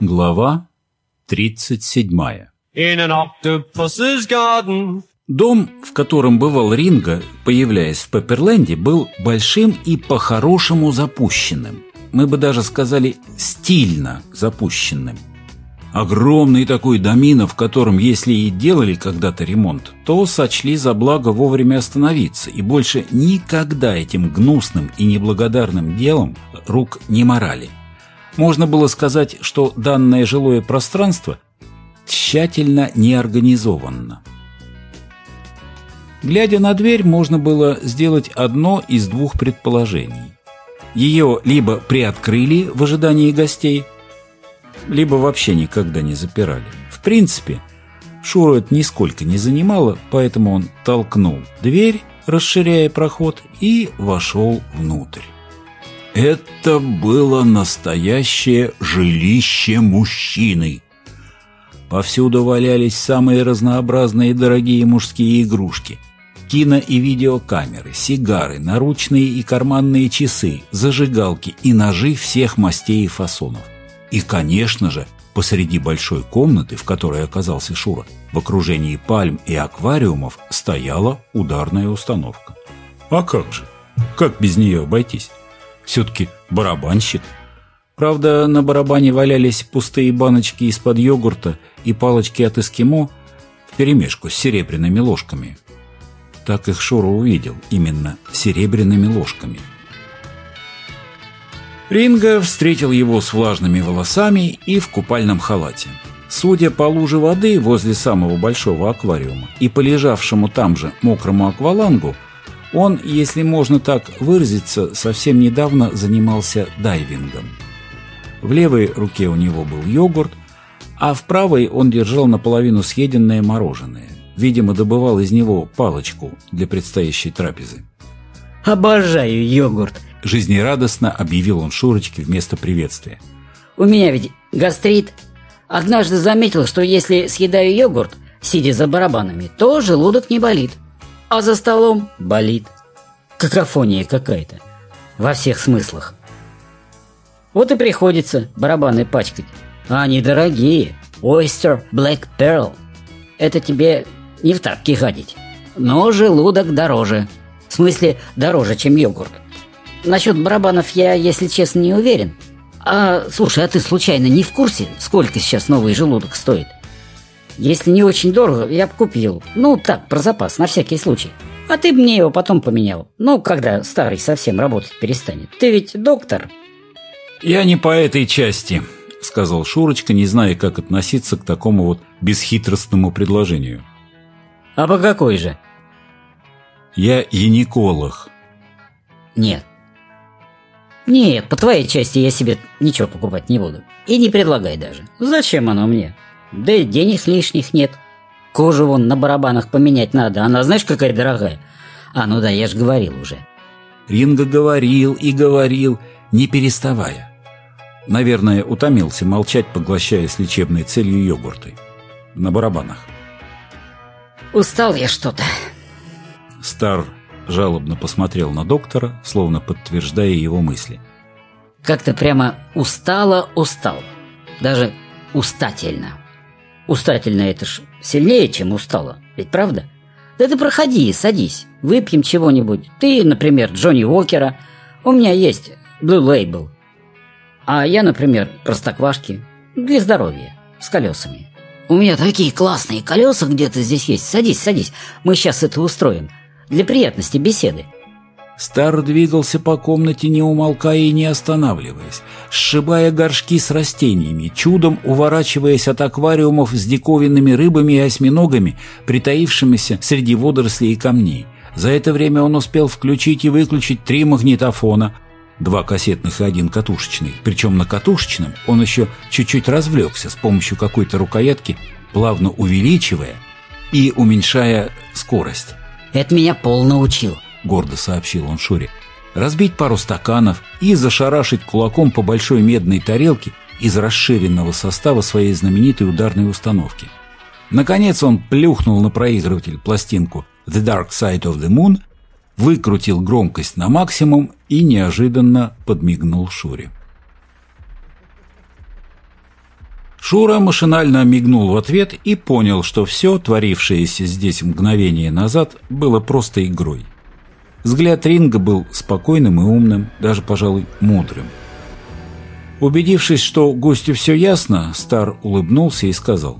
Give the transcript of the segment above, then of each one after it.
Глава 37 In an octopus's garden. Дом, в котором бывал Ринго, появляясь в Пепперленде, был большим и по-хорошему запущенным. Мы бы даже сказали стильно запущенным. Огромный такой домино, в котором, если и делали когда-то ремонт, то сочли за благо вовремя остановиться и больше никогда этим гнусным и неблагодарным делом рук не морали. Можно было сказать, что данное жилое пространство тщательно неорганизованно. Глядя на дверь, можно было сделать одно из двух предположений. Ее либо приоткрыли в ожидании гостей, либо вообще никогда не запирали. В принципе, Шуру это нисколько не занимало, поэтому он толкнул дверь, расширяя проход, и вошел внутрь. Это было настоящее жилище мужчины. Повсюду валялись самые разнообразные дорогие мужские игрушки. Кино- и видеокамеры, сигары, наручные и карманные часы, зажигалки и ножи всех мастей и фасонов. И, конечно же, посреди большой комнаты, в которой оказался Шура, в окружении пальм и аквариумов стояла ударная установка. А как же? Как без нее обойтись? Все-таки барабанщик. Правда, на барабане валялись пустые баночки из-под йогурта и палочки от эскимо вперемешку с серебряными ложками. Так их Шура увидел, именно серебряными ложками. Ринго встретил его с влажными волосами и в купальном халате. Судя по луже воды возле самого большого аквариума и по лежавшему там же мокрому аквалангу, он, если можно так выразиться, совсем недавно занимался дайвингом. В левой руке у него был йогурт, а в правой он держал наполовину съеденное мороженое. Видимо, добывал из него палочку для предстоящей трапезы. Обожаю йогурт. Жизнерадостно объявил он Шурочке вместо приветствия. У меня ведь гастрит. Однажды заметил, что если съедаю йогурт, сидя за барабанами, то желудок не болит. А за столом болит. Какофония какая-то. Во всех смыслах. Вот и приходится барабаны пачкать. А они дорогие. Oyster Black Pearl. Это тебе не в тапки гадить. Но желудок дороже. В смысле, дороже, чем йогурт. Насчет барабанов я, если честно, не уверен. А, слушай, а ты случайно не в курсе, сколько сейчас новый желудок стоит? Если не очень дорого, я бы купил. Ну, так, про запас, на всякий случай. А ты бы мне его потом поменял. Ну, когда старый совсем работать перестанет. Ты ведь доктор. «Я не по этой части», — сказал Шурочка, не зная, как относиться к такому вот бесхитростному предложению. А по какой же? «Я гинеколог». Нет. Нет, по твоей части я себе ничего покупать не буду. И не предлагай даже. Зачем оно мне? Да и денег лишних нет. Кожу вон на барабанах поменять надо. Она знаешь, какая дорогая? А, ну да, я же говорил уже. Ринго говорил и говорил, не переставая. Наверное, утомился молчать, поглощая с лечебной целью йогурты. На барабанах. Устал я что-то. Стар жалобно посмотрел на доктора, словно подтверждая его мысли. Как-то прямо устало-устал. Даже устательно. Устательно это ж сильнее, чем устало. Ведь правда? Да ты проходи, садись. Выпьем чего-нибудь. Ты, например, Джонни Уокера. У меня есть Blue Label. А я, например, простоквашки. Для здоровья. С колесами. У меня такие классные колеса где-то здесь есть. Садись, садись. Мы сейчас это устроим. Для приятности беседы. Стар двигался по комнате, не умолкая и не останавливаясь, сшибая горшки с растениями, чудом уворачиваясь от аквариумов с диковинными рыбами и осьминогами, притаившимися среди водорослей и камней. За это время он успел включить и выключить три магнитофона, два кассетных и один катушечный. Причем на катушечном он еще чуть-чуть развлекся с помощью какой-то рукоятки, плавно увеличивая и уменьшая скорость. Это меня Пол научил. Гордо сообщил он Шуре. Разбить пару стаканов и зашарашить кулаком по большой медной тарелке из расширенного состава своей знаменитой ударной установки. Наконец он плюхнул на проигрыватель пластинку «The Dark Side of the Moon», выкрутил громкость на максимум и неожиданно подмигнул Шуре. Шура машинально мигнул в ответ и понял, что все, творившееся здесь мгновение назад, было просто игрой. Взгляд Ринга был спокойным и умным, даже, пожалуй, мудрым. Убедившись, что гостю все ясно, Стар улыбнулся и сказал.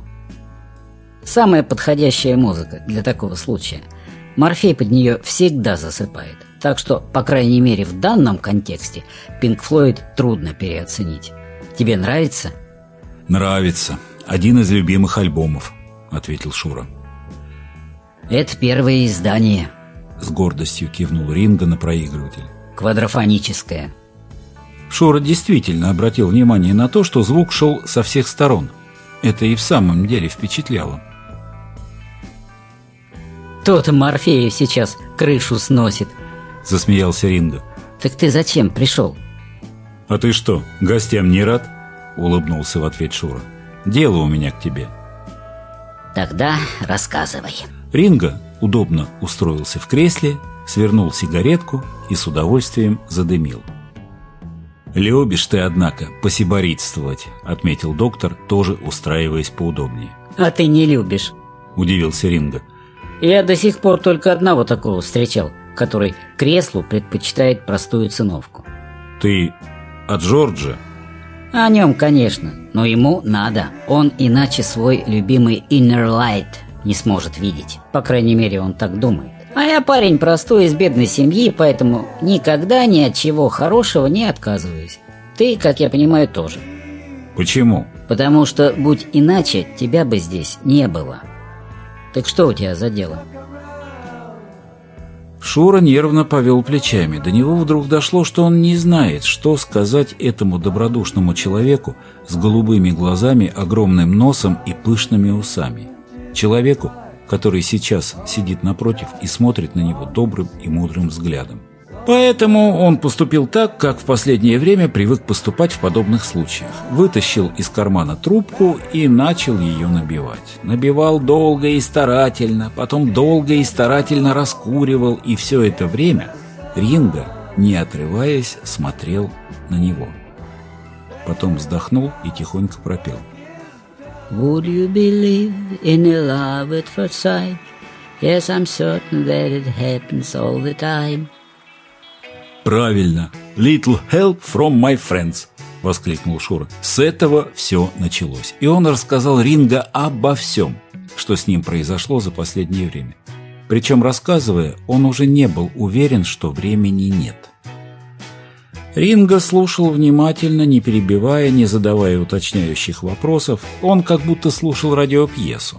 Самая подходящая музыка для такого случая. Морфей под нее всегда засыпает. Так что, по крайней мере, в данном контексте Пинк Флойд трудно переоценить. Тебе нравится? «Нравится. Один из любимых альбомов», — ответил Шура. Это первое издание. С гордостью кивнул Ринга на проигрыватель. Квадрофоническое. Шура действительно обратил внимание на то, что звук шел со всех сторон. Это и в самом деле впечатляло. Тот Морфею сейчас крышу сносит. Засмеялся Ринга. Так ты зачем пришел? «А ты что, гостям не рад?» Улыбнулся в ответ Шура. «Дело у меня к тебе». Тогда рассказывай. Ринга удобно устроился в кресле, свернул сигаретку и с удовольствием задымил. «Любишь ты, однако, посиборитствовать», — отметил доктор, тоже устраиваясь поудобнее. А ты не любишь. — удивился Ринга. Я до сих пор только одного такого встречал, который креслу предпочитает простую циновку. «Ты от Джорджа?» О нем, конечно, но ему надо. Он иначе свой любимый inner light не сможет видеть. По крайней мере, он так думает. А я парень простой из бедной семьи, поэтому никогда ни от чего хорошего не отказываюсь. Ты, как я понимаю, тоже. «Почему?» Потому что, будь иначе, тебя бы здесь не было. Так что у тебя за дело? Шура нервно повел плечами. До него вдруг дошло, что он не знает, что сказать этому добродушному человеку с голубыми глазами, огромным носом и пышными усами. Человеку, который сейчас сидит напротив и смотрит на него добрым и мудрым взглядом. Поэтому он поступил так, как в последнее время привык поступать в подобных случаях. Вытащил из кармана трубку и начал ее набивать. Набивал долго и старательно, потом долго и старательно раскуривал, и все это время Ринга, не отрываясь, смотрел на него. Потом вздохнул и тихонько пропел. Would you believe in a love at first sight? Yes, I'm certain that it happens all the time. «Правильно! Little help from my friends!» — воскликнул Шура. С этого все началось. И он рассказал Ринга обо всем, что с ним произошло за последнее время. Причем, рассказывая, он уже не был уверен, что времени нет. Ринга слушал внимательно, не перебивая, не задавая уточняющих вопросов. Он как будто слушал радиопьесу.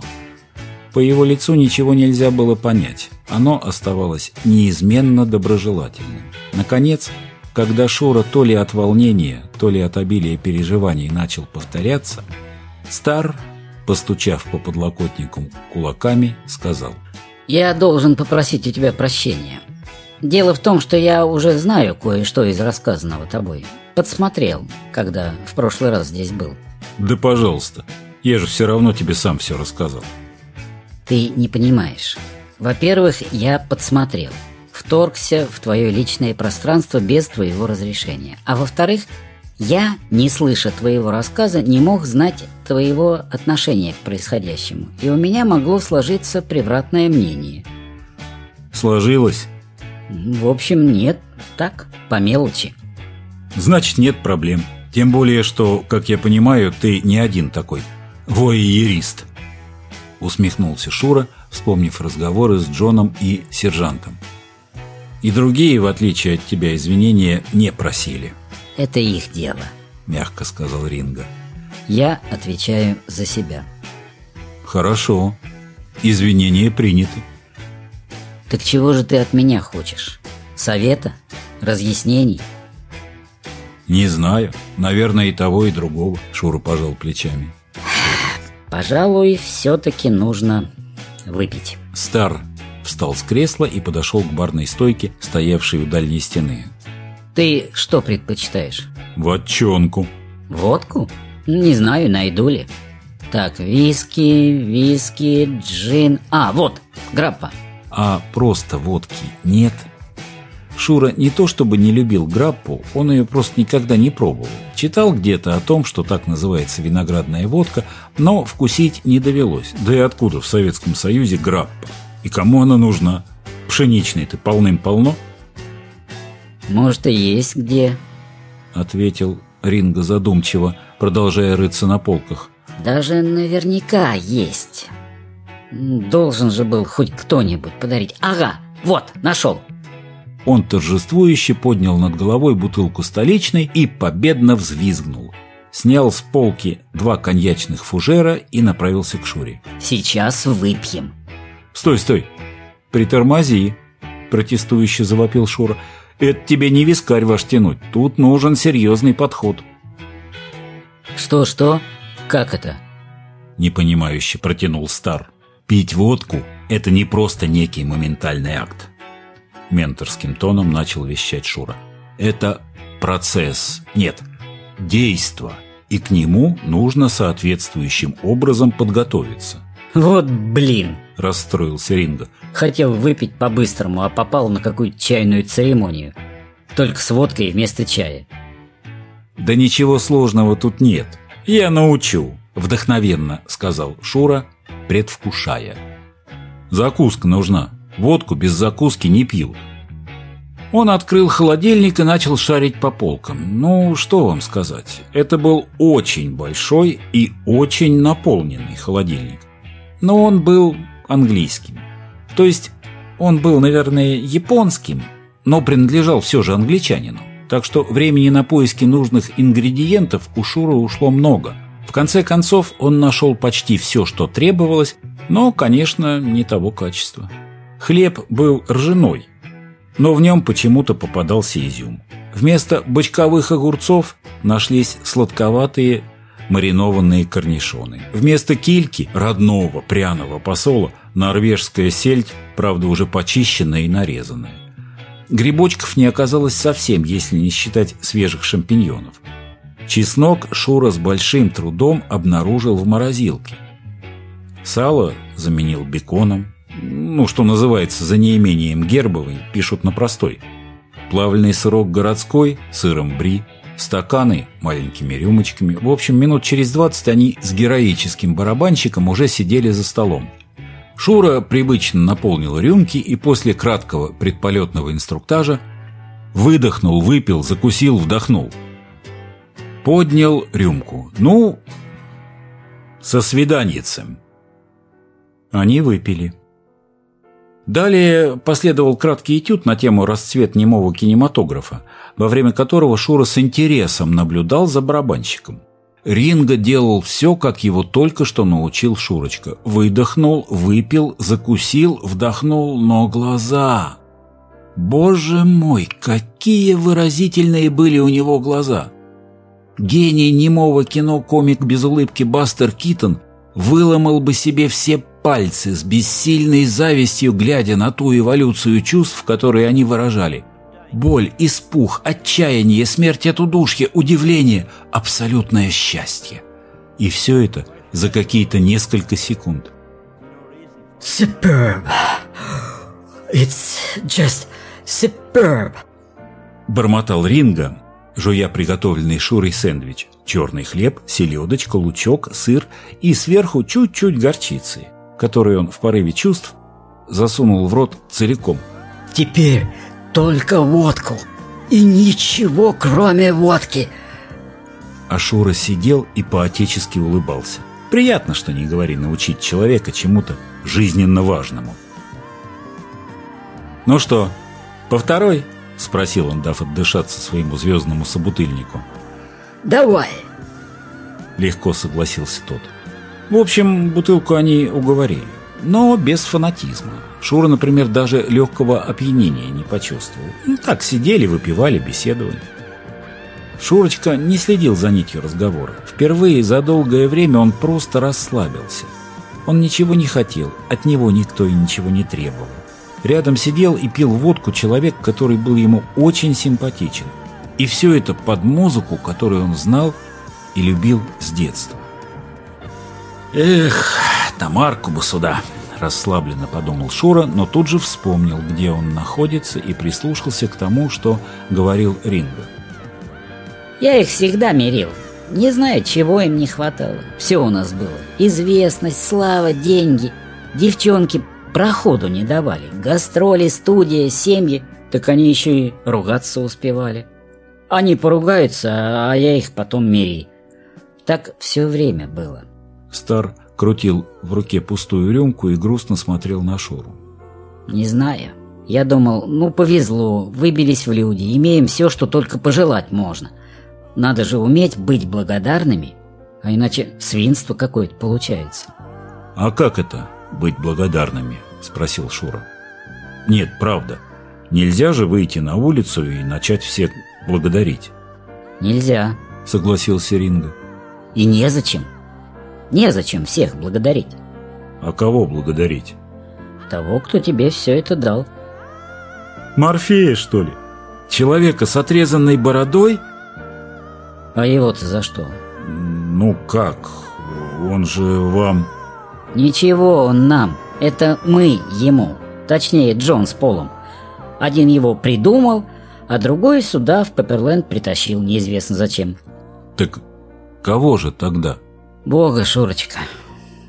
По его лицу ничего нельзя было понять. Оно оставалось неизменно доброжелательным. Наконец, когда Шура то ли от волнения, то ли от обилия переживаний начал повторяться, Стар, постучав по подлокотнику кулаками, сказал Я должен попросить у тебя прощения. Дело в том, что я уже знаю кое-что из рассказанного тобой. Подсмотрел, когда в прошлый раз здесь был. «Да пожалуйста, я же все равно тебе сам все рассказал». Ты не понимаешь. Во-первых, я подсмотрел. Вторгся в твое личное пространство без твоего разрешения. А во-вторых, я, не слыша твоего рассказа, не мог знать твоего отношения к происходящему. И у меня могло сложиться превратное мнение. «Сложилось?» В общем, нет. Так, по мелочи. Значит, нет проблем. Тем более, что, как я понимаю, ты не один такой. Воиерист. Усмехнулся Шура, вспомнив разговоры с Джоном и сержантом. И другие, в отличие от тебя, извинения не просили. Это их дело. Мягко сказал Ринга. Я отвечаю за себя. Хорошо. Извинения приняты. Так чего же ты от меня хочешь? Совета? Разъяснений? Не знаю. Наверное, и того, и другого. Шура пожал плечами. Пожалуй, все-таки нужно выпить. Стар встал с кресла и подошел к барной стойке, стоявшей у дальней стены. Ты что предпочитаешь? Ватчонку. Водку? Не знаю, найду ли. Так, виски, виски, джин... А, вот, граппа. А просто водки нет. Шура не то чтобы не любил граппу, он ее просто никогда не пробовал. Читал где-то о том, что так называется виноградная водка, но вкусить не довелось. Да и откуда в Советском Союзе граппа? И кому она нужна? Пшеничной-то полным-полно. Может, и есть где. Ответил Ринго задумчиво, продолжая рыться на полках. Даже наверняка есть. Должен же был хоть кто-нибудь подарить. Ага, вот, нашел. Он торжествующе поднял над головой бутылку столичной и победно взвизгнул. Снял с полки два коньячных фужера и направился к Шуре. Сейчас выпьем. «Стой, стой! Притормози!» Протестующе завопил Шура. «Это тебе не вискарь ваш тянуть. Тут нужен серьезный подход». «Что-что? Как это?» Непонимающе протянул Стар. «Пить водку – это не просто некий моментальный акт. Менторским тоном начал вещать Шура. Это процесс. Нет, действо. И к нему нужно соответствующим образом подготовиться. Вот блин, расстроился Ринго. Хотел выпить по-быстрому, а попал на какую-то чайную церемонию. Только с водкой вместо чая. Да ничего сложного тут нет. Я научу, вдохновенно сказал Шура, предвкушая. Закуска нужна. Водку без закуски не пьют. Он открыл холодильник и начал шарить по полкам. Ну, что вам сказать. Это был очень большой и очень наполненный холодильник. Но он был английским. То есть он был, наверное, японским, но принадлежал все же англичанину. Так что времени на поиски нужных ингредиентов у Шура ушло много. В конце концов, он нашел почти все, что требовалось, но, конечно, не того качества. Хлеб был ржаной, но в нем почему-то попадался изюм. Вместо бочковых огурцов нашлись сладковатые маринованные корнишоны. Вместо кильки, родного пряного посола, норвежская сельдь, правда уже почищенная и нарезанная. Грибочков не оказалось совсем, если не считать свежих шампиньонов. Чеснок Шура с большим трудом обнаружил в морозилке. Сало заменил беконом, ну, что называется, за неимением гербовой, пишут на простой. Плавленый сырок городской, сыром бри, стаканы маленькими рюмочками. В общем, минут через двадцать они с героическим барабанщиком уже сидели за столом. Шура привычно наполнил рюмки и после краткого предполетного инструктажа выдохнул, выпил, закусил, вдохнул. Поднял рюмку. Ну, со свиданьицем. Они выпили. Далее последовал краткий этюд на тему «Расцвет немого кинематографа», во время которого Шура с интересом наблюдал за барабанщиком. Ринго делал все, как его только что научил Шурочка. Выдохнул, выпил, закусил, вдохнул, но глаза... Боже мой, какие выразительные были у него глаза! Гений немого кино комик без улыбки Бастер Китон выломал бы себе все пальцы с бессильной завистью, глядя на ту эволюцию чувств, которые они выражали. Боль, испух, отчаяние, смерть от удушья, удивление, абсолютное счастье. И все это за какие-то несколько секунд. Superb. It's just superb. Бормотал Ринга, жуя приготовленный Шурой сэндвич. Черный хлеб, селедочка, лучок, сыр и сверху чуть-чуть горчицы который он в порыве чувств засунул в рот целиком. «Теперь только водку и ничего, кроме водки!» Ашура сидел и поотечески улыбался. Приятно, что не говори научить человека чему-то жизненно важному. «Ну что, по второй?» — спросил он, дав отдышаться своему звездному собутыльнику. «Давай!» — легко согласился тот. В общем, бутылку они уговорили, но без фанатизма. Шура, например, даже легкого опьянения не почувствовал. Ну, так сидели, выпивали, беседовали. Шурочка не следил за нитью разговора. Впервые за долгое время он просто расслабился. Он ничего не хотел, от него никто и ничего не требовал. Рядом сидел и пил водку человек, который был ему очень симпатичен. И все это под музыку, которую он знал и любил с детства. «Эх, Тамарку бы сюда!» — расслабленно подумал Шура, но тут же вспомнил, где он находится, и прислушался к тому, что говорил Ринго. Я их всегда мерил. Не знаю, чего им не хватало. Все у нас было. Известность, слава, деньги. Девчонки проходу не давали. Гастроли, студия, семьи. Так они еще и ругаться успевали. Они поругаются, а я их потом мери. Так все время было. Стар крутил в руке пустую рюмку и грустно смотрел на Шуру. Не знаю. Я думал, ну повезло, выбились в люди, имеем все, что только пожелать можно. Надо же уметь быть благодарными, а иначе свинство какое-то получается. «А как это, быть благодарными?» – спросил Шура. «Нет, правда. Нельзя же выйти на улицу и начать всех благодарить». «Нельзя», – согласился Ринго. «И незачем. Незачем всех благодарить». «А кого благодарить?» «Того, кто тебе все это дал». «Морфея, что ли? Человека с отрезанной бородой?» «А его-то за что?» «Ну как? Он же вам...» «Ничего он нам. Это мы ему. Точнее, Джон с Полом. Один его придумал, а другой сюда в Пепперленд притащил неизвестно зачем». «Так кого же тогда?» «Бога, Шурочка.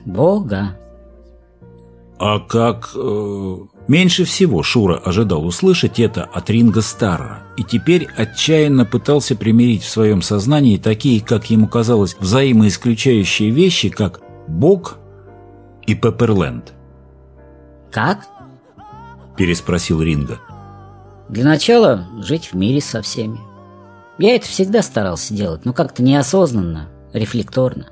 Бога». А как... Э, меньше всего Шура ожидал услышать это от Ринга Старра, и теперь отчаянно пытался примирить в своем сознании такие, как ему казалось, взаимоисключающие вещи, как Бог и Пепперленд. «Как?» – переспросил Ринга. «Для начала жить в мире со всеми. Я это всегда старался делать, но как-то неосознанно, рефлекторно.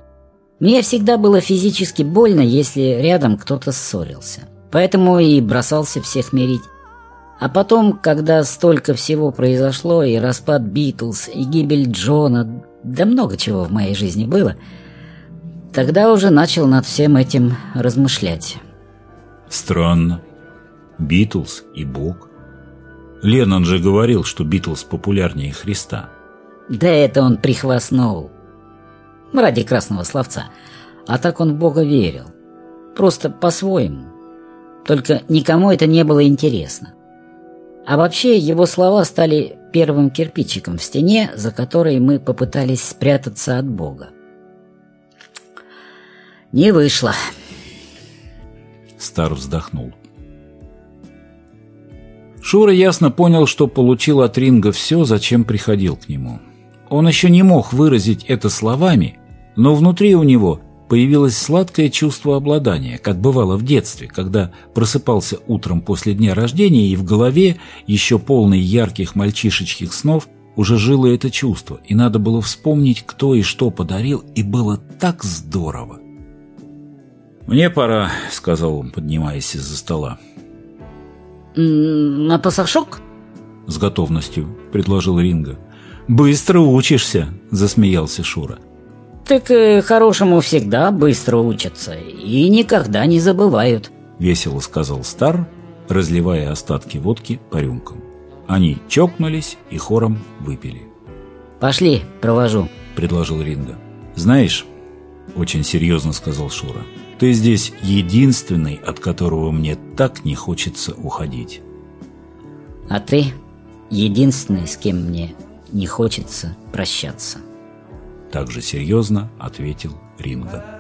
Мне всегда было физически больно, если рядом кто-то ссорился. Поэтому и бросался всех мирить. А потом, когда столько всего произошло, и распад Битлз, и гибель Джона, да много чего в моей жизни было, тогда уже начал над всем этим размышлять. Странно. Битлз и Бог. Леннон же говорил, что Битлз популярнее Христа. Да это он прихвастнул ради красного словца. А так он в Бога верил. Просто по-своему. Только никому это не было интересно. А вообще его слова стали первым кирпичиком в стене, за которой мы попытались спрятаться от Бога. Не вышло. Стар вздохнул. Шура ясно понял, что получил от Ринга все, зачем приходил к нему. Он еще не мог выразить это словами, но внутри у него появилось сладкое чувство обладания, как бывало в детстве, когда просыпался утром после дня рождения, и в голове, еще полной ярких мальчишечьих снов, уже жило это чувство, и надо было вспомнить, кто и что подарил, и было так здорово. «Мне пора», — сказал он, поднимаясь из-за стола. «На пасашок?» — с готовностью предложил Ринга. «Быстро учишься», — засмеялся Шура. Так э, хорошему всегда быстро учатся и никогда не забывают. Весело сказал Стар, разливая остатки водки по рюмкам. Они чокнулись и хором выпили. «Пошли, провожу», — предложил Ринга. «Знаешь, — очень серьезно сказал Шура, — ты здесь единственный, от которого мне так не хочется уходить». «А ты единственный, с кем мне не хочется прощаться» также серьезно ответил Ринго.